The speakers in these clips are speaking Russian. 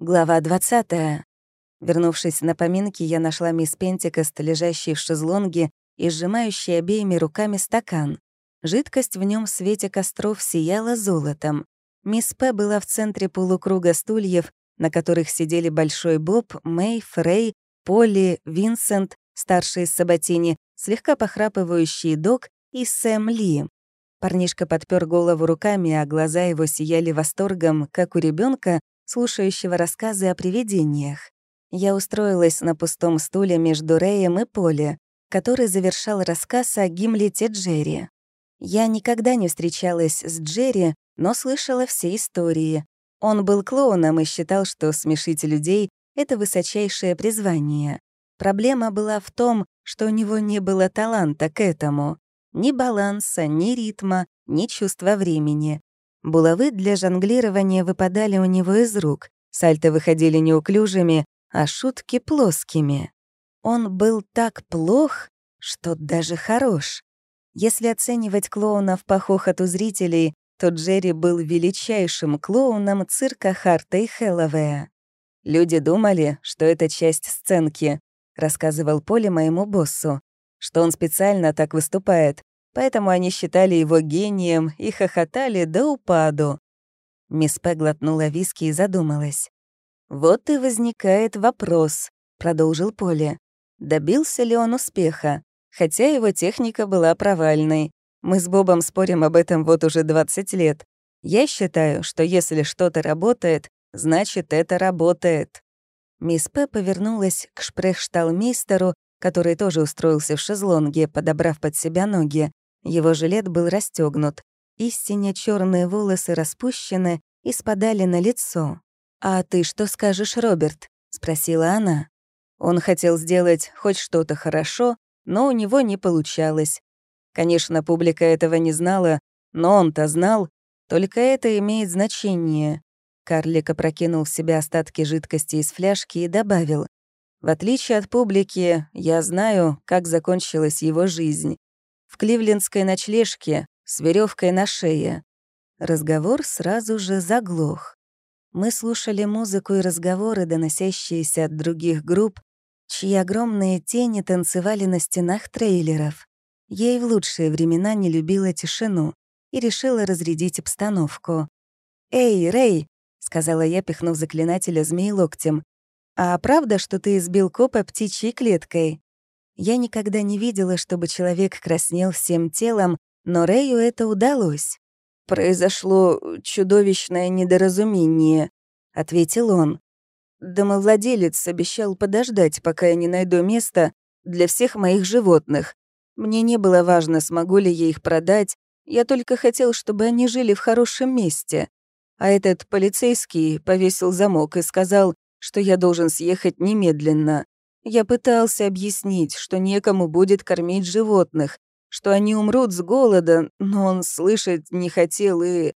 Глава 20. Вернувшись на поминки, я нашла мисс Пентикост, лежащей в шезлонге и сжимающей обеими руками стакан. Жидкость в нем в свете костров сияла золотом. Мисс П. была в центре полукруга стульев, на которых сидели Большой Боб, Мэй, Фрей, Полли, Винсент, старший из Сабатини, слегка похрапывающий Док и Сэм Ли. Парнишка подпер голову руками, а глаза его сияли восторгом, как у ребенка, слушающего рассказы о привидениях. Я устроилась на пустом стуле между Рэем и Поле, который завершал рассказ о Гимлете Джерри. Я никогда не встречалась с Джерри, но слышала все истории. Он был клоуном и считал, что смешить людей — это высочайшее призвание. Проблема была в том, что у него не было таланта к этому. Ни баланса, ни ритма, ни чувства времени. Булавы для жонглирования выпадали у него из рук, сальто выходили неуклюжими, а шутки — плоскими. Он был так плох, что даже хорош. Если оценивать клоунов по хохоту зрителей, то Джерри был величайшим клоуном цирка Харта и Хэллоуэя. «Люди думали, что это часть сценки», — рассказывал Поли моему боссу что он специально так выступает, поэтому они считали его гением и хохотали до упаду. Мисс П. глотнула виски и задумалась. «Вот и возникает вопрос», — продолжил Поле. «Добился ли он успеха? Хотя его техника была провальной. Мы с Бобом спорим об этом вот уже 20 лет. Я считаю, что если что-то работает, значит, это работает». Мисс П. повернулась к шпрехшталмейстеру который тоже устроился в шезлонге, подобрав под себя ноги. Его жилет был расстегнут. Истинно черные волосы распущены и спадали на лицо. «А ты что скажешь, Роберт?» — спросила она. Он хотел сделать хоть что-то хорошо, но у него не получалось. Конечно, публика этого не знала, но он-то знал. Только это имеет значение. Карлик опрокинул в себя остатки жидкости из фляжки и добавил. В отличие от публики, я знаю, как закончилась его жизнь. В кливлендской ночлежке с веревкой на шее. Разговор сразу же заглох. Мы слушали музыку и разговоры, доносящиеся от других групп, чьи огромные тени танцевали на стенах трейлеров. И в лучшие времена не любила тишину и решила разрядить обстановку. «Эй, Рэй!» — сказала я, пихнув заклинателя змеи локтем. «А правда, что ты избил копа птичьей клеткой?» Я никогда не видела, чтобы человек краснел всем телом, но Рэю это удалось. «Произошло чудовищное недоразумение», — ответил он. «Домовладелец обещал подождать, пока я не найду место для всех моих животных. Мне не было важно, смогу ли я их продать, я только хотел, чтобы они жили в хорошем месте. А этот полицейский повесил замок и сказал, что я должен съехать немедленно. Я пытался объяснить, что некому будет кормить животных, что они умрут с голода, но он слышать не хотел и...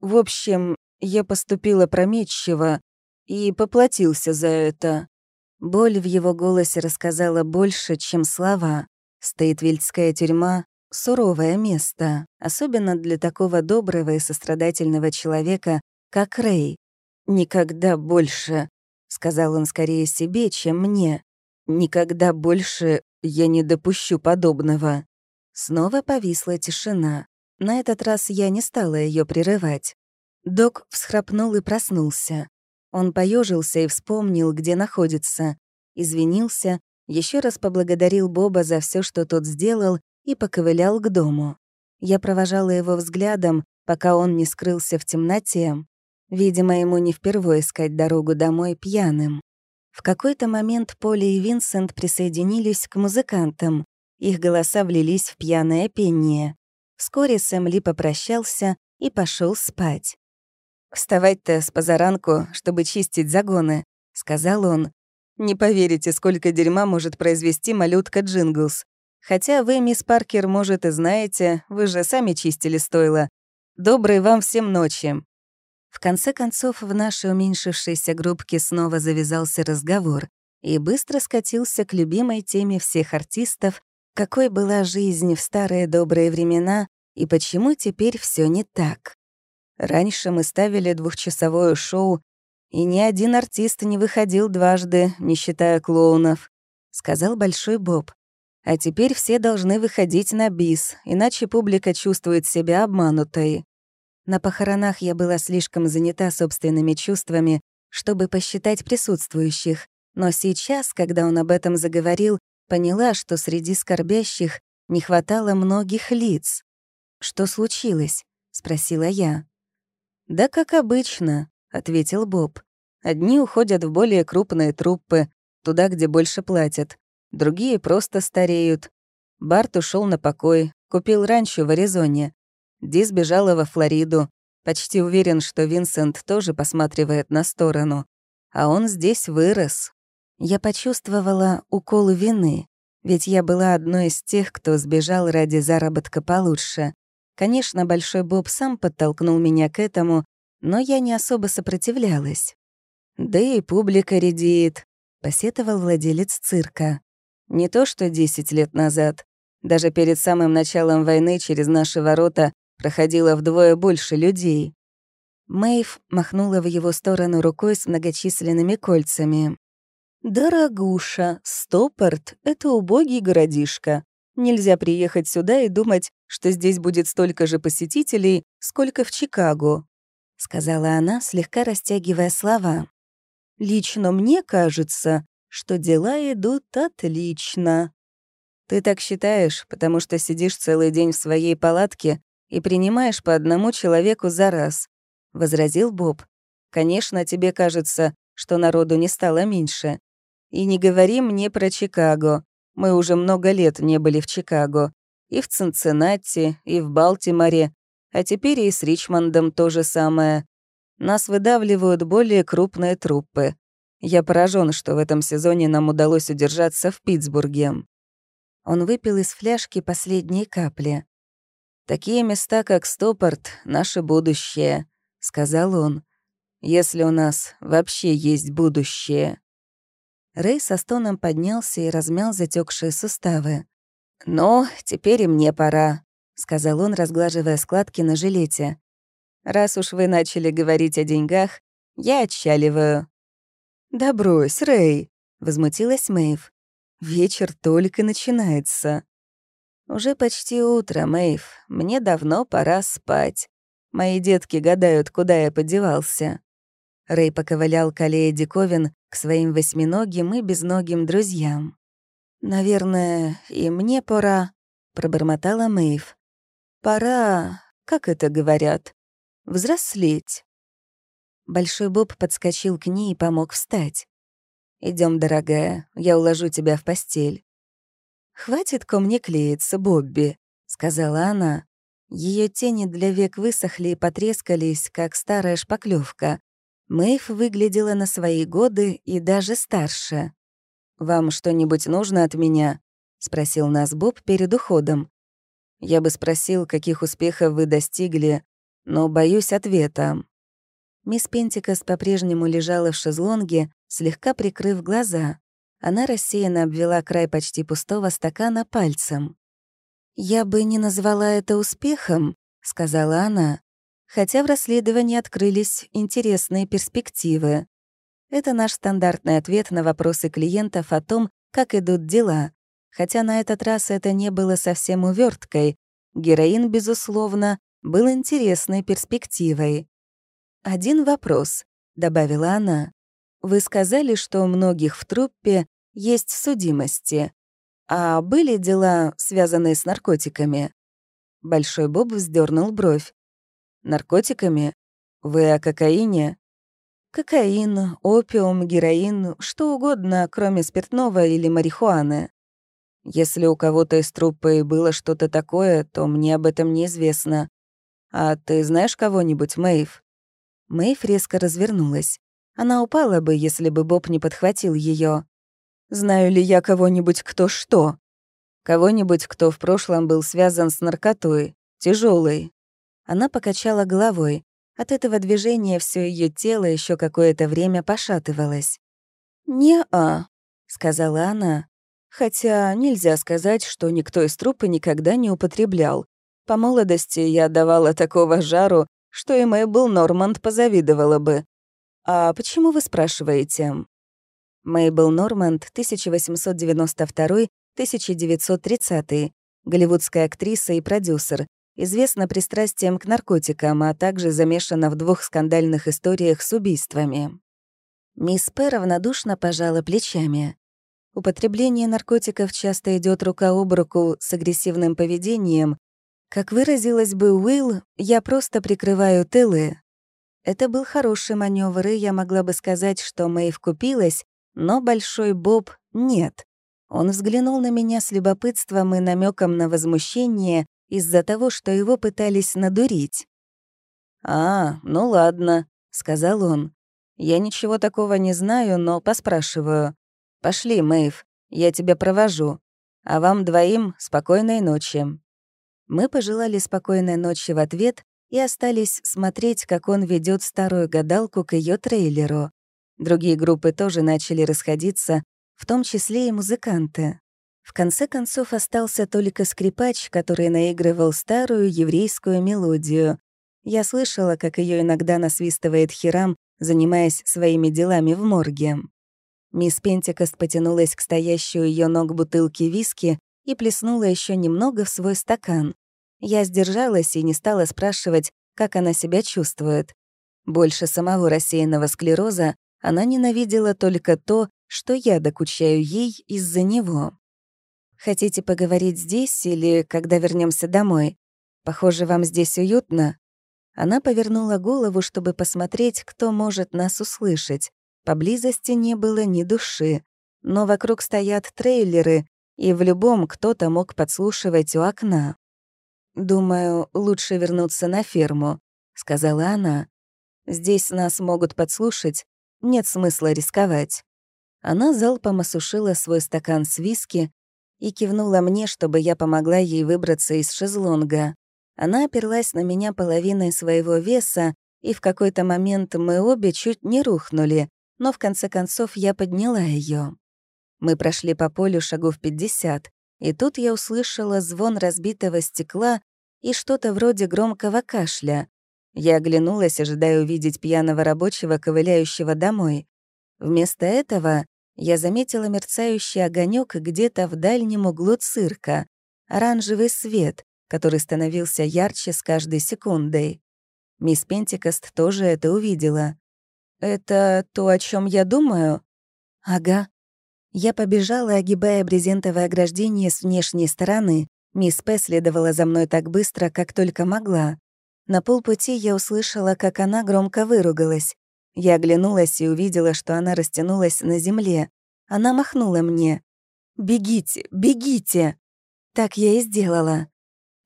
В общем, я поступила прометчиво и поплатился за это. Боль в его голосе рассказала больше, чем слова. Стейтвильдская тюрьма — суровое место, особенно для такого доброго и сострадательного человека, как Рэй. Никогда больше сказал он скорее себе, чем мне. Никогда больше я не допущу подобного. Снова повисла тишина. На этот раз я не стала ее прерывать. Док всхрапнул и проснулся. Он поежился и вспомнил, где находится. Извинился, еще раз поблагодарил Боба за все, что тот сделал, и поковылял к дому. Я провожала его взглядом, пока он не скрылся в темноте. Видимо, ему не впервые искать дорогу домой пьяным. В какой-то момент Поли и Винсент присоединились к музыкантам. Их голоса влились в пьяное пение. Вскоре Сэм Ли попрощался и пошел спать. «Вставать-то спозаранку, чтобы чистить загоны», — сказал он. «Не поверите, сколько дерьма может произвести малютка Джинглс. Хотя вы, мисс Паркер, может, и знаете, вы же сами чистили стойло. Доброй вам всем ночи. В конце концов, в нашей уменьшившейся группке снова завязался разговор и быстро скатился к любимой теме всех артистов, какой была жизнь в старые добрые времена и почему теперь все не так. Раньше мы ставили двухчасовое шоу, И ни один артист не выходил дважды, не считая клоунов», — сказал Большой Боб. «А теперь все должны выходить на бис, иначе публика чувствует себя обманутой». На похоронах я была слишком занята собственными чувствами, чтобы посчитать присутствующих, но сейчас, когда он об этом заговорил, поняла, что среди скорбящих не хватало многих лиц. «Что случилось?» — спросила я. «Да как обычно», — ответил Боб. «Одни уходят в более крупные труппы, туда, где больше платят. Другие просто стареют. Барт ушел на покой, купил ранчо в Аризоне. Ди сбежала во Флориду. Почти уверен, что Винсент тоже посматривает на сторону. А он здесь вырос. Я почувствовала укол вины, ведь я была одной из тех, кто сбежал ради заработка получше. Конечно, Большой Боб сам подтолкнул меня к этому, но я не особо сопротивлялась. «Да и публика редеет», — посетовал владелец цирка. «Не то что 10 лет назад. Даже перед самым началом войны через наши ворота проходило вдвое больше людей. Мэйв махнула в его сторону рукой с многочисленными кольцами. «Дорогуша, Стопорт — это убогий городишко. Нельзя приехать сюда и думать, что здесь будет столько же посетителей, сколько в Чикаго», — сказала она, слегка растягивая слова. «Лично мне кажется, что дела идут отлично». «Ты так считаешь, потому что сидишь целый день в своей палатке и принимаешь по одному человеку за раз», — возразил Боб. «Конечно, тебе кажется, что народу не стало меньше. И не говори мне про Чикаго. Мы уже много лет не были в Чикаго. И в Цинциннати, и в Балтиморе. А теперь и с Ричмондом то же самое. Нас выдавливают более крупные труппы. Я поражен, что в этом сезоне нам удалось удержаться в Питтсбурге. Он выпил из фляжки последние капли. «Такие места, как Стопорт, — наше будущее», — сказал он. «Если у нас вообще есть будущее». Рэй со стоном поднялся и размял затекшие суставы. «Ну, теперь и мне пора», — сказал он, разглаживая складки на жилете. «Раз уж вы начали говорить о деньгах, я отчаливаю». «Да брось, Рэй», — возмутилась Мэйв. «Вечер только начинается». «Уже почти утро, Мэйв. Мне давно пора спать. Мои детки гадают, куда я подевался». Рэй поковылял к аллее диковин к своим восьминогим и безногим друзьям. «Наверное, и мне пора», — пробормотала Мэйв. «Пора, как это говорят, взрослеть». Большой Боб подскочил к ней и помог встать. Идем, дорогая, я уложу тебя в постель». «Хватит ко мне клеиться, Бобби», — сказала она. Ее тени для век высохли и потрескались, как старая шпаклевка. Мэйв выглядела на свои годы и даже старше. «Вам что-нибудь нужно от меня?» — спросил нас Боб перед уходом. Я бы спросил, каких успехов вы достигли, но боюсь ответа. Мисс Пентикас по-прежнему лежала в шезлонге, слегка прикрыв глаза. Она рассеянно обвела край почти пустого стакана пальцем. «Я бы не назвала это успехом», — сказала она, хотя в расследовании открылись интересные перспективы. Это наш стандартный ответ на вопросы клиентов о том, как идут дела. Хотя на этот раз это не было совсем уверткой. Героин, безусловно, был интересной перспективой. «Один вопрос», — добавила она. «Вы сказали, что у многих в труппе есть судимости. А были дела, связанные с наркотиками?» Большой Боб вздернул бровь. «Наркотиками? Вы о кокаине?» «Кокаин, опиум, героин, что угодно, кроме спиртного или марихуаны. Если у кого-то из труппы было что-то такое, то мне об этом неизвестно. А ты знаешь кого-нибудь, Мэйв?» Мэйв резко развернулась. Она упала бы, если бы Боб не подхватил ее. Знаю ли я кого-нибудь, кто что? Кого-нибудь, кто в прошлом был связан с наркотой, тяжелой. Она покачала головой. От этого движения все ее тело еще какое-то время пошатывалось. «Не-а», — сказала она. Хотя нельзя сказать, что никто из трупа никогда не употреблял. По молодости я давала такого жару, что и Мэйбл Норманд позавидовала бы. «А почему вы спрашиваете?» Мейбл Норманд, 1892-1930, голливудская актриса и продюсер, известна пристрастием к наркотикам, а также замешана в двух скандальных историях с убийствами. Мисс П. равнодушно пожала плечами. Употребление наркотиков часто идет рука об руку с агрессивным поведением. Как выразилась бы Уилл, я просто прикрываю тылы. Это был хороший маневр, и я могла бы сказать, что Мэйв купилась, но Большой Боб — нет. Он взглянул на меня с любопытством и намеком на возмущение из-за того, что его пытались надурить. «А, ну ладно», — сказал он. «Я ничего такого не знаю, но поспрашиваю. Пошли, Мэйв, я тебя провожу. А вам двоим спокойной ночи». Мы пожелали спокойной ночи в ответ и остались смотреть, как он ведет старую гадалку к ее трейлеру. Другие группы тоже начали расходиться, в том числе и музыканты. В конце концов остался только скрипач, который наигрывал старую еврейскую мелодию. Я слышала, как ее иногда насвистывает Хирам, занимаясь своими делами в морге. Мисс Пентикост потянулась к стоящей у ее ног бутылке виски и плеснула еще немного в свой стакан. Я сдержалась и не стала спрашивать, как она себя чувствует. Больше самого рассеянного склероза она ненавидела только то, что я докучаю ей из-за него. «Хотите поговорить здесь или когда вернемся домой? Похоже, вам здесь уютно?» Она повернула голову, чтобы посмотреть, кто может нас услышать. Поблизости не было ни души, но вокруг стоят трейлеры, и в любом кто-то мог подслушивать у окна. «Думаю, лучше вернуться на ферму», — сказала она. «Здесь нас могут подслушать, нет смысла рисковать». Она залпом осушила свой стакан с виски и кивнула мне, чтобы я помогла ей выбраться из шезлонга. Она оперлась на меня половиной своего веса, и в какой-то момент мы обе чуть не рухнули, но в конце концов я подняла ее. Мы прошли по полю шагов 50, и тут я услышала звон разбитого стекла и что-то вроде громкого кашля. Я оглянулась, ожидая увидеть пьяного рабочего, ковыляющего домой. Вместо этого я заметила мерцающий огонек где-то в дальнем углу цирка, оранжевый свет, который становился ярче с каждой секундой. Мисс Пентикост тоже это увидела. «Это то, о чем я думаю?» «Ага». Я побежала, огибая брезентовое ограждение с внешней стороны. Мисс П. следовала за мной так быстро, как только могла. На полпути я услышала, как она громко выругалась. Я оглянулась и увидела, что она растянулась на земле. Она махнула мне. «Бегите, бегите!» Так я и сделала.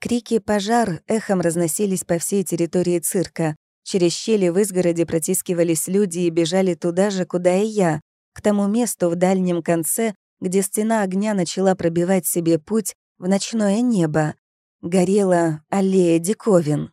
Крики «пожар» эхом разносились по всей территории цирка. Через щели в изгороде протискивались люди и бежали туда же, куда и я, к тому месту в дальнем конце, где стена огня начала пробивать себе путь в ночное небо. Горела аллея диковин.